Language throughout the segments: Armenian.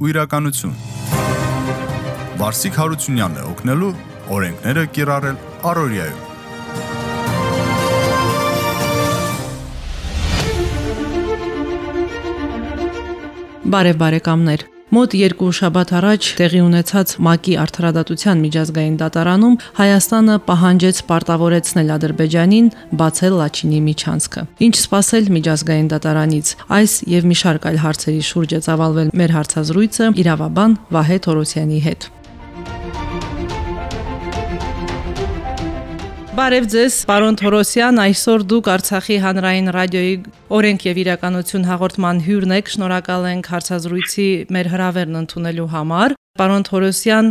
ու իրականություն։ Վարսիկ Հարությունյանն է օգնելու օրենքները կիրառել Արորիայում։ Բարև բարեկամներ։ Մոտ երկու շաբաթ առաջ տեղի ունեցած ՄԱԿ-ի արդարադատության միջազգային դատարանում Հայաստանը պահանջեց պարտավորեցնել Ադրբեջանին բացել Լաչինի միջանցքը։ Ինչ սпасել միջազգային դատարանից։ Այս եւ մի շարք այլ հարցերի շուրջ է ծավալվել մեր հարցազրույցը իրավաբան Վահե Թորոսյանի հետ։ Բարև ձեզ, պարոն Թորոսյան, այսօր դուք Արցախի հանրային ռադիոյի օրենք եւ իրականություն հաղորդման հյուրն եք։ Շնորհակալ ենք հարցազրույցի մեր հրավերն ընդունելու համար։ Պարոն Թորոսյան,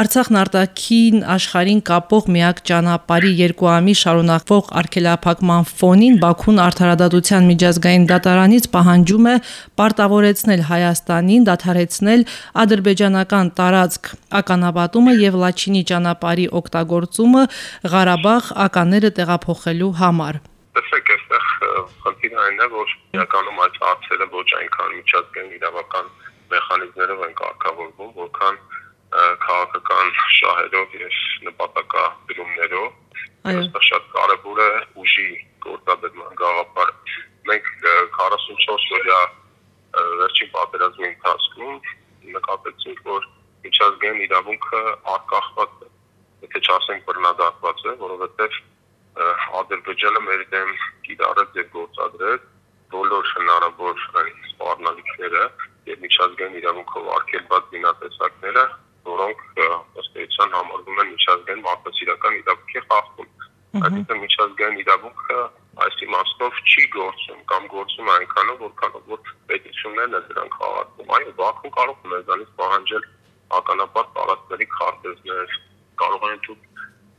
Արցախն արտաքին աշխարհին կապող միակ ճանապարհի երկու ամիս շարունակվող արգելափակման ֆոնին Բաքուն արդարադատության միջազգային դատարանից պահանջում է պարտավորեցնել Հայաստանին դադարեցնել ադրբեջանական տարածք ականապատումը եւ Լաչինի ճանապարհի օգտագործումը Ղարաբաղ ականները տեղափոխելու համար։ Տեսեք, այստեղ խնդիրը այն է, որ իրականում այդ հարցերը ոչ այնքան միջազգային իրավական մեխանիզմներով են կարգավորվում, որքան քաղաքական շահերով եւ նպատակադրումներով։ Այո, շատ կարեւոր է ուժի գործադրման գաղափար։ Մենք 44 օրյա վերջին պատերազմի ընթացքում նկատեցինք, որ միջազգային իրավունքը արկախված է, եթե չասենք բռնադատված է, որովհետեւ Ադրբեջանը մեր դեմ կիրառեց եւ գործադրեց բոլոր հնարավոր սպառնալիքները եւ միջազգային իրավունքով արգելված դինատեսակները, որոնք ըստ էության համարվում են միջազգային մարդասիրական իրավունքի խախտում։ Այսինքն միջազգային իրավունքը այս իմաստով չի գործում կամ գործում այնքանով, որքանով որ պետություններն են դրանք խախտում։ Այո, Բաքուն կարող է մեզանից պահանջել ականապատ տարածքների քարտեզներ, կարող են դու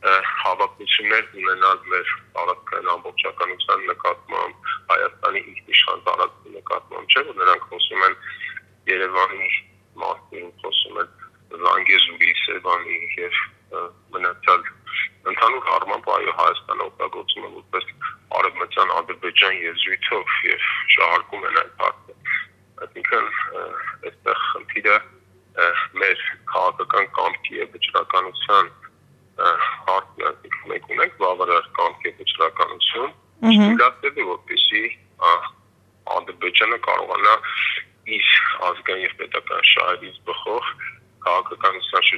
հավակնություններ ունենալ մեր տարածքային ամբողջականության նկատմամբ, Հայաստանի ինքնիշխան տարածքի նկատմամբ, չէ՞ որ նրանք խոսում են Երևանի մասին, խոսում են Սևանի եւ մնացյալ ընդհանուր առմամբ այո Հայաստանը օգտագործում է որպես արևմտյան Ադրբեջան եզրույթով եւ շահարկում են այդ հարցը։ Այսինքն այստեղ խնդիրը մեր քաղաքական կամքի եւ վճռականության հարցն է, մենք ունենք բավարար կամքի վճռականություն, ստիլացել որպեսի Ադրբեջանը կարողանա իր ազգային եւ պետական շահերից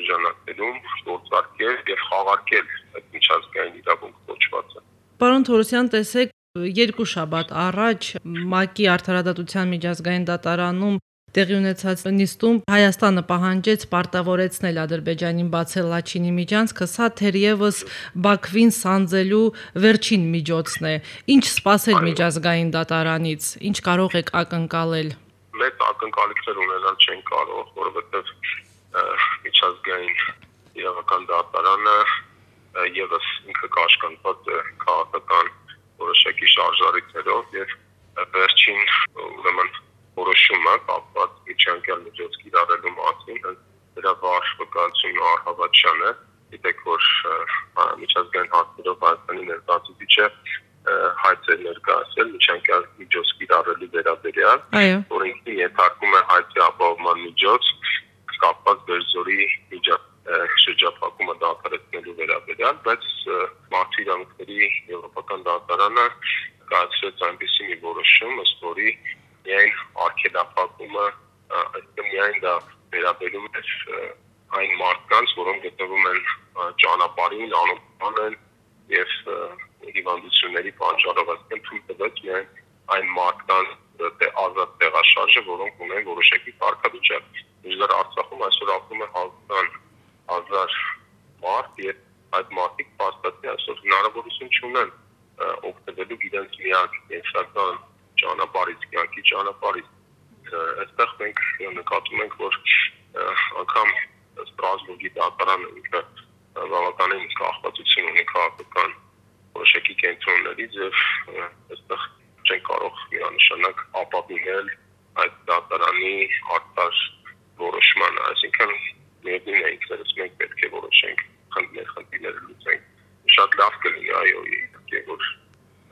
շրջանակներում գործարկել եւ խաղարկել այդ միջազգային իրավունք կոչվածը։ Պարոն Թորոսյան, տեսեք, երկու շաբաթ առաջ ՄԱԿ-ի արդարադատության միջազգային դատարանում տեղի ունեցած նիստում Հայաստանը պահանջեց պարտավորեցնել Ադրբեջանին բացել Լաչինի միջանցքը, սա թերևս Բաքվին սանձելու վերջին միջոցն է։ Ինչ սпасել միջազգային դատարանից, ինչ կարող եք ակնկալել։ Մեծ ակնկալիքներ ունենալ չեն կարող, որովհետև միջազգային իրավական դատարանը եւս ինքը կաշկանդված է քաղաքական որոշակի շարժարիքներով եւ վերջին ուրեմն որոշումը կապված միջանկյալ միջոց կիրառելու մասին դրա վարժ վկայությունն ու առհավատչանը գիտեք որ միջազգային հարցերով Հայաստանի ներկայացուցիչը հայց է ներկայացել միջանկյալ միջոց կիրառելու վերաբերյալ, որ ինքնին ենթարկում է հայցի ապահովման միջոց կապված Բերձորի շրջափակումը դադարեցնելու վերաբերյալ, բայց մարդու իրավունքների եվրոպական դատարանը կայացրեց այնպիսի մի որոշում, ըստ որի միայն արգելափակումը, այսինքն միայն դա վերաբերում է այն մարդկանց, որոնք գտնվում են ճանապարհին, անօգնական են եւ հիվանդությունների պատճառով այսինքն թույլ տվեց միայն այն մարդկանց ազատ տեղաշարժը, որոնք ունեն որոշակի կարգավիճակ։ Իժդար Արցախում այսօր ապրում է 100.000 մարդ եւ այդ մարդիկ փաստացի այսօր հնարավորություն չունեն օգտվելու իրենց միակ ենթական ճանապարհից, կյանքի ճանապարհից։ Այստեղ մենք նկատում ենք, որ անգամ Ստրասբուրգի դատարանը ինքը բավականին կախվածություն ունի քաղաքական որոշակի կենտրոններից եւ այստեղ չեն կարող միանշանակ ապավինել այդ դատարանի արտար որոշմանը, այսինքն միևնույն է ինքներս մենք պետք է որոշենք խնդիրներ խնդիրները լուծենք։ Շատ լավ կլինի այո, իհարկե որ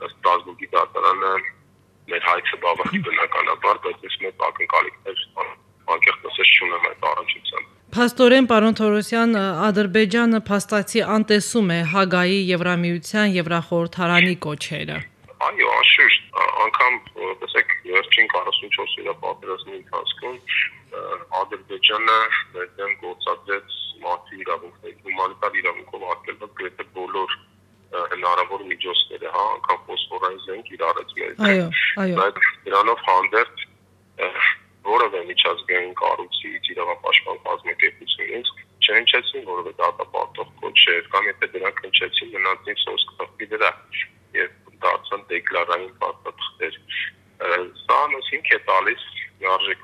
Ստրասբուրգի դատարանը մեր հայցը բավարար բնականաբար, բայց ես մեծ ակնկալիքներ անկեղծ ասած չունեմ այդ առնչությամբ։ Փաստորեն պարոն Թորոսյան Ադրբեջանը փաստացի անտեսում է Հագայի Եվրամիության Եվրախորհրդարանի կոչերը։ Այո, անշուշտ, անգամ տեսեք վերջին 44 օրյա պատերազմի ընթացքում Ադրբեջանը դեմ գործադրեց մարդու իրավունքների հումանիտար իրավունքով արգելված գրեթե բոլոր հնարավոր միջոցները, հա, անգամ ֆոսֆորային զենք իրարեց մեր։ Այո, այո։ Բայց դրանով հանդերձ որևէ միջազգային կառույցից իրավապաշտպան կազմակերպությունից չհնչեցին որևէ դատապարտող կոչեր կամ եթե դրանք հնչեցին մնացին սոսկ թղթի վրա եւ դարձան դեկլարային պատասխաններ սա նույնիսկ է տալիս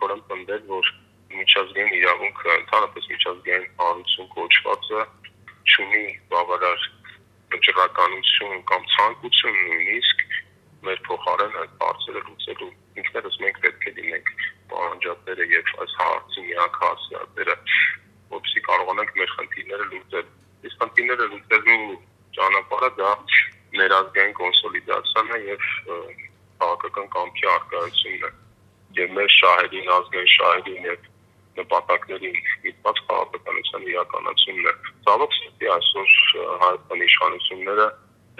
արժեքորեն պնդել որ միջազգային իրավունքը ընդհանրապես միջազգային հանրություն կոչվածը չունի բավարար վճռականություն կամ ցանկություն նույնիսկ մեր փոխարեն այդ բարձրը լուծելու ինքներս մենք պետք է լինենք պահանջատները եւ այս հարցի միակ հասարակները որպեսզի կարողանանք մեր խնդիրները լուծել իսկ խնդիրները լուծելու ճանապարհը դա ներազգային կոնսոլիդացիան է եւ քաղաքական կամքի արկայությունն է եւ մեր շահերին ազգային շահերին եւ նպատակներին դիտված քաղաքականության իրականացումն է։ Ցավոք սրտի այսօր հայաստանի իշխանությունները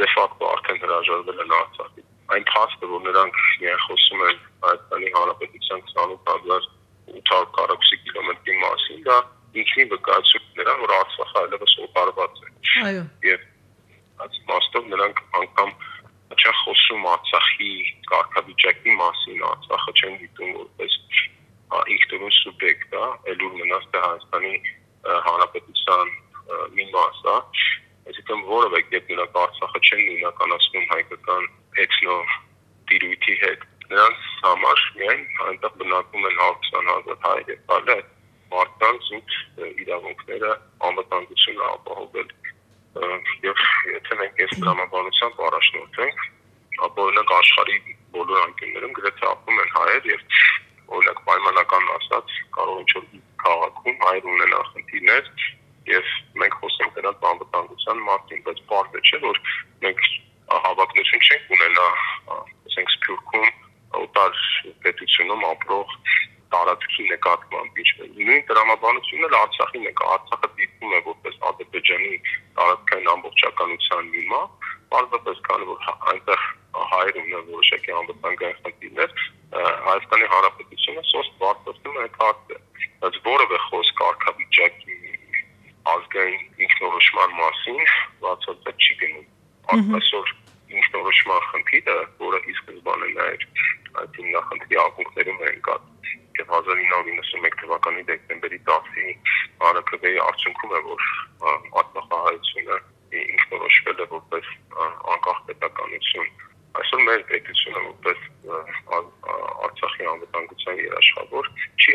դե ֆակտո արդեն հրաժարվել են Արցախից։ Այն փաստը, որ նրանք միայն խոսում են Հայաստանի Հանրապետության 28800 քառակուսի կիլոմետրի մասին, դա ինքնին վկայություն նրան, որ Արցախը այլևս օտարված է։ Այո։ Եվ այս մասով նրանք անգամ չեն խոսում Արցախի կարգավիճակի մասին, Արցախը չեն դիտում որպես ինքնուրույն սուբյեկտ, հա, ելուր մնաց թե Հայաստանի Հանրապետության մի մաս, հա, այսինքն որևէ կերպ նրանք Արցախը չեն նույնականացնում հայկական էթնո տիրույթի հետ։ Նրանց համար միայն այնտեղ բնակվում են 20000 հայեր այլ մարդկանց ու իրավունքները անվտանգությունը ապահովել եւ եթե մենք այս դրամաբանությամբ առաջնորդենք, ապա օրինակ աշխարհի բոլոր անկյուններում գրեթե ապրում են հայեր եւ օրինակ պայմանական ասած կարող ինչ-որ քաղաքում հայր ունենա խնդիրներ եւ մենք խոսենք դրանց անվտանգության մասին, բայց բարձր չէ որ մենք հավակնություն չենք ունենա, ասենք Սփյուռքում օտար պետությունում ապրող տարածքի նկատմամբ ինչպես նույն դրամաբանությունն էլ Արցախի նկ Արցախը դիտվում է որպես Ադրբեջանի տարածքային ամբողջականության մի մաս, բարձրապես քանի որ այնտեղ հայեր ունեն որոշակի անվտանգային խնդիրներ, Հայաստանի Հանրապետությունը սոստ բարձրացնում է հարցը, բայց որևէ խոսք կարգավիճակի ազգային ինքնորոշման մասին բացարձակ չի գնում։ Այսօր ինքնորոշման խնդիրը, որը ի սկզբանե նաև այդ հիմնախնդրի ակունքներում է ընկած եւ 1991 թվականի դեկտեմբերի 10-ի հանրակրվեի արդյունքում է որ արտախահայությունը ինքնորոշվել է որպես անկախ պետականություն այսօր մեր պետությունը որպես Արցախի անվտանգության երաշխավոր չի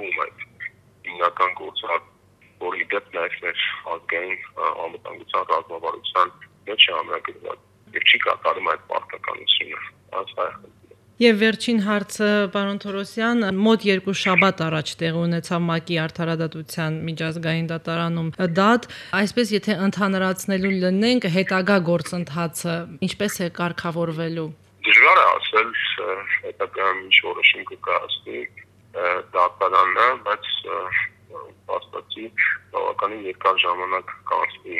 ապահովում այդ հիմնական գործառ որի դեպ նաև մեր ազգային անվտանգության ռազմավարության մեջ է ամրագրված եւ չի կատարում այդ պարտականությունը այս հայ Եվ վերջին հարցը, պարոն Թորոսյան, մոտ երկու շաբաթ առաջ տեղ ունեցավ ՄԱԿ-ի արդարադատության միջազգային դատարանում դատ, այսպես եթե ընդհանրացնելու լինենք հետագա գործընթացը, ինչպես է կարգավորվելու։ Դժվար է ասել, հետագա ինչ որոշում կկայացնի դատարանը, բայց փաստացի բավականին երկար ժամանակ կանցնի,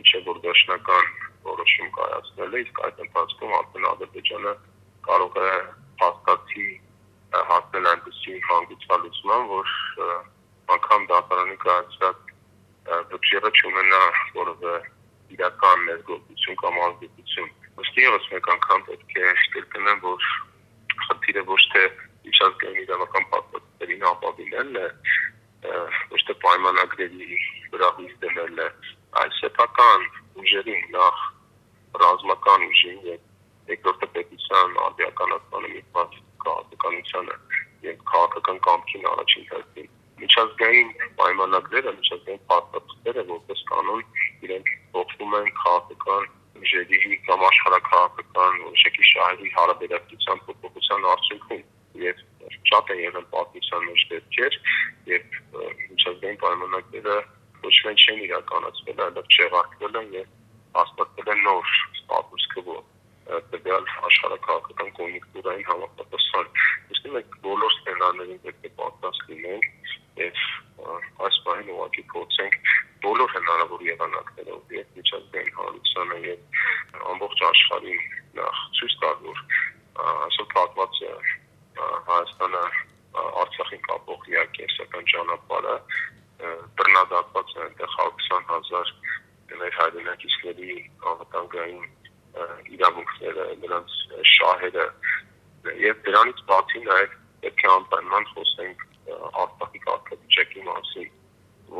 ինչը որ դաշնական որոշում կայացնել է, իսկ այդ ընթացքում արդեն Ադրբեջանը կարող է փաստացի հասնել այնպեսի հանգուցալուծման, որ անգամ դատարանի կայացած բջջերը չունենա որևէ իրական ներգործություն կամ ազդեցություն։ Ըստ եւս մեկ անգամ պետք է կրկնեմ, որ խնդիրը ոչ թե միջազգային իրավական է, ոչ թե պայմանագրերի վրա հույս դնելն է, այլ սեփական ուժերին նախ ռազմական ուժին եւ երկրորդը պետության արդիականացմանը միտված քաղաքականությանը եւ քաղաքական կամքին առաջին հերթին միջազգային պայմանագրերը, միջազգային պատվերը որպես կանոն իրենք փոխվում են քաղաքական ուժերի կամ աշխարհակաղակական ուժերի շահերի հարաբերակցության փոփոխության արդյունքում եւ շատ է եղել պատմության մեջ դեպքեր եւ միջազգային պայմանագրերը ոչ միայն չեն իրականացվել, այլև չեղարկվել են եւ հաստատվել են նոր ստատուս քվո տվյալ աշխարհակաղակական կոնյունկտուրային համապատասխան։ Իսկ մենք բոլոր սցենարներին պետք է պատրաստ լինենք եւ այս բանը ուղղակի փորձենք բոլոր հնարավոր եղանակներով եւ միջազգային հանրությանը եւ ամբողջ աշխարհին նախ ցույց տալ, որ այսօր պատված է Հայաստանը Արցախին կապող միակ կենսական ճանապարհը բռնադատված է այնտեղ 20000 մեր հայրենակիցների անվտանգային իրավունքները, նրանց շահերը եւ դրանից բացի նաեւ պետք է անպայման խոսենք Արցախի կարգավիճակի մասին,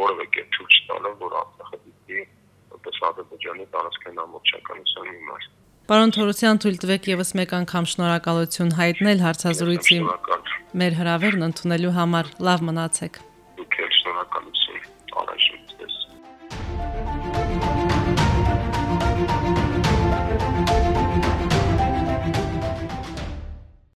որովե կերպ ցույց տալը, որ Արցախը դիտի որպես Ադրբեջանի տարածքային ամբողջականության մի մաս։ Պարոն Թորոսյան, թույլ տվեք եւս մեկ անգամ շնորհակալություն հայտնել հարցազրույցի մեր հրավերն ընդունելու համար։ Լավ մնացեք։ Դուք էլ Առաջ